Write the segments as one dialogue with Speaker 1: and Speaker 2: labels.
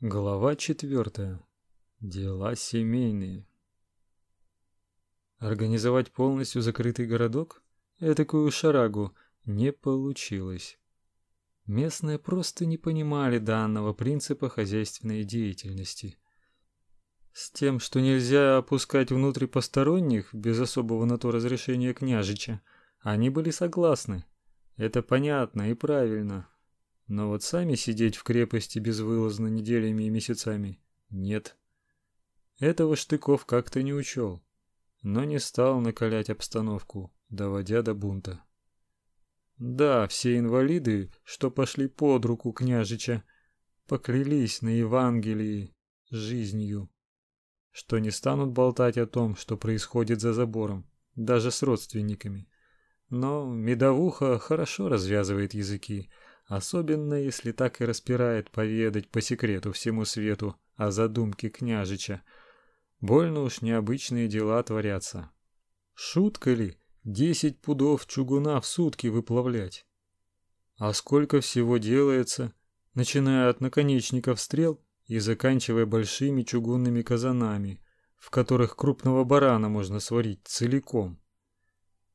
Speaker 1: Глава четвертая. Дела семейные. Организовать полностью закрытый городок, этакую шарагу, не получилось. Местные просто не понимали данного принципа хозяйственной деятельности. С тем, что нельзя опускать внутрь посторонних без особого на то разрешения княжича, они были согласны. Это понятно и правильно. Но вот сами сидеть в крепости безвылазно неделями и месяцами нет. Этого Штыков как-то не учел, но не стал накалять обстановку, доводя до бунта. Да, все инвалиды, что пошли под руку княжича, поклялись на Евангелии жизнью, что не станут болтать о том, что происходит за забором, даже с родственниками. Но медовуха хорошо развязывает языки, Особенно, если так и распирает поведать по секрету всему свету о задумке княжича. Больно уж необычные дела творятся. Шутка ли десять пудов чугуна в сутки выплавлять? А сколько всего делается, начиная от наконечников стрел и заканчивая большими чугунными казанами, в которых крупного барана можно сварить целиком.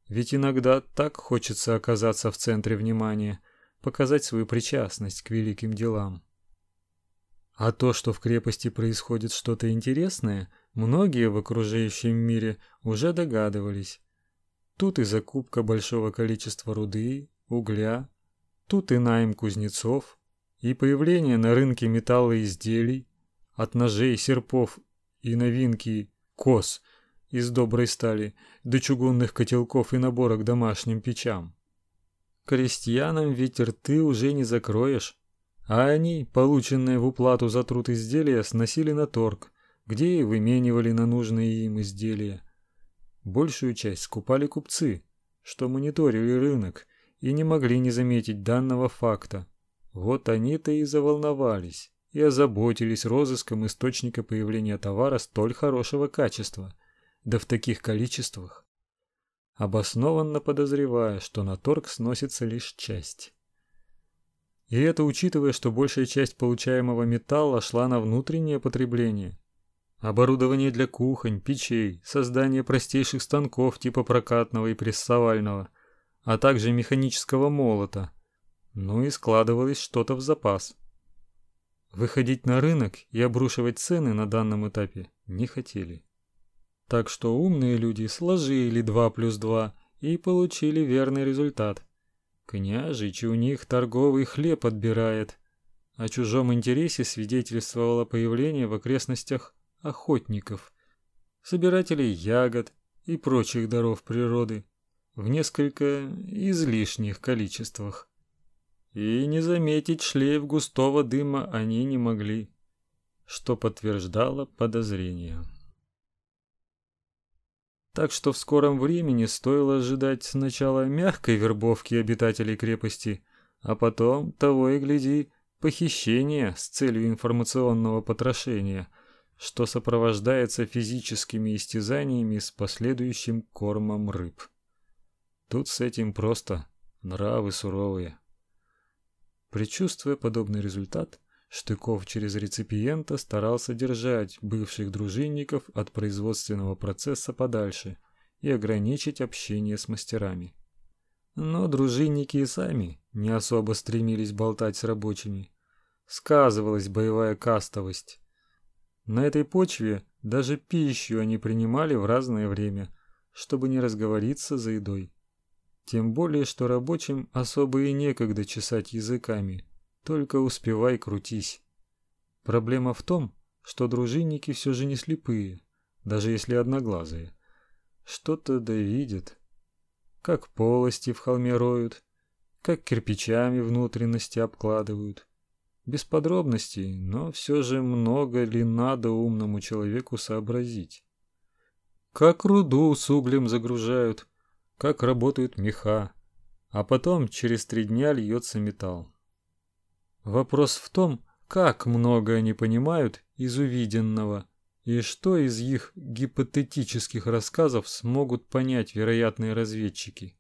Speaker 1: Ведь иногда так хочется оказаться в центре внимания – показать свою причастность к великим делам. А то, что в крепости происходит что-то интересное, многие в окружающем мире уже догадывались. Тут и закупка большого количества руды, угля, тут и найм кузнецов, и появление на рынке металлоизделий, от ножей, серпов и новинки кос из доброй стали до чугунных котелков и набора к домашним печам. Крестьянам ведь рты уже не закроешь, а они, полученные в уплату за труд изделия, сносили на торг, где и выменивали на нужные им изделия. Большую часть скупали купцы, что мониторили рынок и не могли не заметить данного факта. Вот они-то и заволновались и озаботились розыском источника появления товара столь хорошего качества, да в таких количествах обоснованно подозревая, что на торг сносится лишь часть. И это учитывая, что большая часть получаемого металла шла на внутреннее потребление. Оборудование для кухонь, печей, создание простейших станков типа прокатного и прессовального, а также механического молота. Ну и складывалось что-то в запас. Выходить на рынок и обрушивать цены на данном этапе не хотели. Так что умные люди сложили 2 плюс 2 и получили верный результат. Княжич у них торговый хлеб отбирает. О чужом интересе свидетельствовало появление в окрестностях охотников, собирателей ягод и прочих даров природы в несколько излишних количествах. И не заметить шлейф густого дыма они не могли, что подтверждало подозрения. Так что в скором времени стоило ожидать сначала мягкой вербовки обитателей крепости, а потом, того и гляди, похищения с целью информационного потрошения, что сопровождается физическими истязаниями с последующим кормом рыб. Тут с этим просто нравы суровые. Причувствуя подобный результат, Штыков через реципиента старался держать бывших дружинников от производственного процесса подальше и ограничить общение с мастерами. Но дружинники и сами не особо стремились болтать с рабочими. Сказывалась боевая кастовость. На этой почве даже пищу они принимали в разное время, чтобы не разговориться за едой. Тем более, что рабочим особо и некогда чесать языками – только успевай крутись. Проблема в том, что дружинники все же не слепые, даже если одноглазые. Что-то да видят. Как полости в холме роют, как кирпичами внутренности обкладывают. Без подробностей, но все же много ли надо умному человеку сообразить. Как руду с углем загружают, как работают меха, а потом через три дня льется металл. Вопрос в том, как много они понимают из увиденного и что из их гипотетических рассказов смогут понять вероятные разведчики.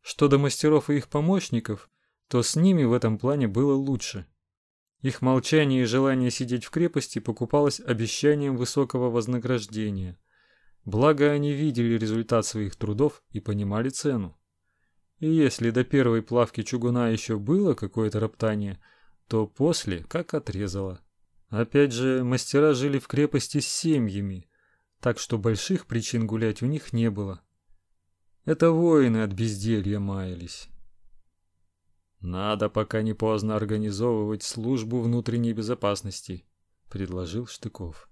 Speaker 1: Что до мастеров и их помощников, то с ними в этом плане было лучше. Их молчание и желание сидеть в крепости покупалось обещанием высокого вознаграждения. Благо они видели результат своих трудов и понимали цену. И если до первой плавки чугуна еще было какое-то роптание, то после как отрезало. Опять же, мастера жили в крепости с семьями, так что больших причин гулять у них не было. Это воины от безделья маялись. Надо пока не поздно организовывать службу внутренней безопасности, предложил Штыков.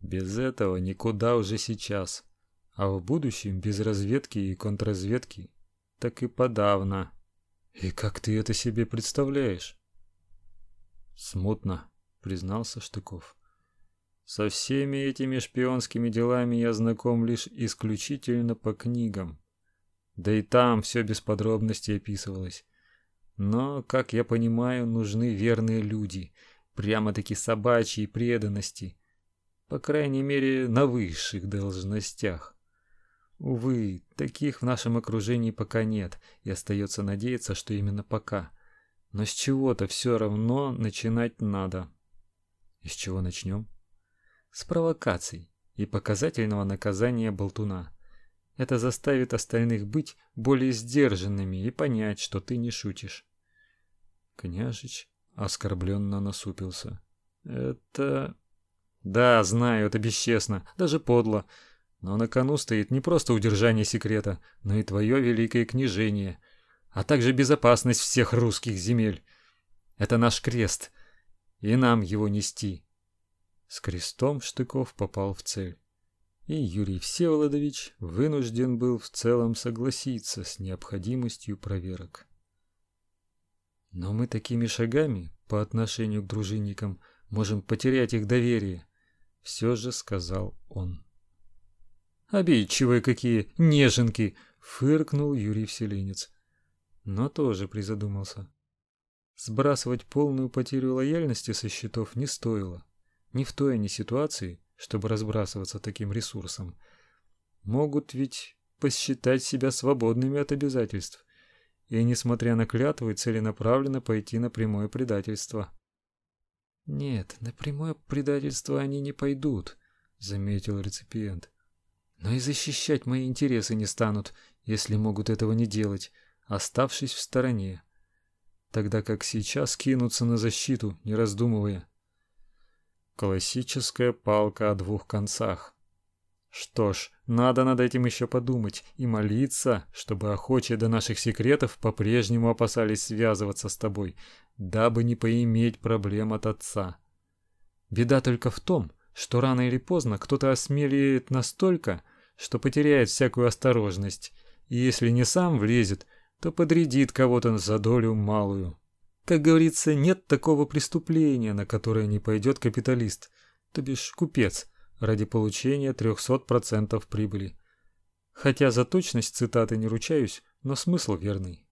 Speaker 1: Без этого никуда уже сейчас, а в будущем без разведки и контрразведки так и подавно. И как ты это себе представляешь? Смутно, признался Штыков. Со всеми этими шпионскими делами я знаком лишь исключительно по книгам. Да и там все без подробностей описывалось. Но, как я понимаю, нужны верные люди, прямо-таки собачьи преданности, по крайней мере, на высших должностях. Увы, таких в нашем окружении пока нет, и остается надеяться, что именно пока. Но с чего-то все равно начинать надо. И с чего начнем? с провокаций и показательного наказания болтуна. Это заставит остальных быть более сдержанными и понять, что ты не шутишь. Княжич оскорбленно насупился. Это Да, знаю, это бесчестно, даже подло, но на кону стоит не просто удержание секрета, но и твое великое княжение, а также безопасность всех русских земель. Это наш крест, и нам его нести. С крестом Штыков попал в цель. И Юрий Всеволодович вынужден был в целом согласиться с необходимостью проверок. Но мы такими шагами по отношению к дружинникам можем потерять их доверие, все же сказал он. Обидчивые какие, неженки, фыркнул Юрий Вселенец, но тоже призадумался. Сбрасывать полную потерю лояльности со счетов не стоило. Ни в той ни ситуации, чтобы разбрасываться таким ресурсом. Могут ведь посчитать себя свободными от обязательств и, несмотря на клятвы, целенаправленно пойти на прямое предательство. Нет, на прямое предательство они не пойдут, заметил реципиент. Но и защищать мои интересы не станут, если могут этого не делать, оставшись в стороне. Тогда как сейчас кинутся на защиту, не раздумывая. Классическая палка о двух концах. Что ж, надо над этим еще подумать и молиться, чтобы охочие до наших секретов по-прежнему опасались связываться с тобой, дабы не поиметь проблем от отца. Беда только в том, что рано или поздно кто-то осмелеет настолько, что потеряет всякую осторожность, и если не сам влезет, то подрядит кого-то за долю малую. Как говорится, нет такого преступления, на которое не пойдет капиталист, то бишь купец, ради получения 300% прибыли. Хотя за точность цитаты не ручаюсь, но смысл верный.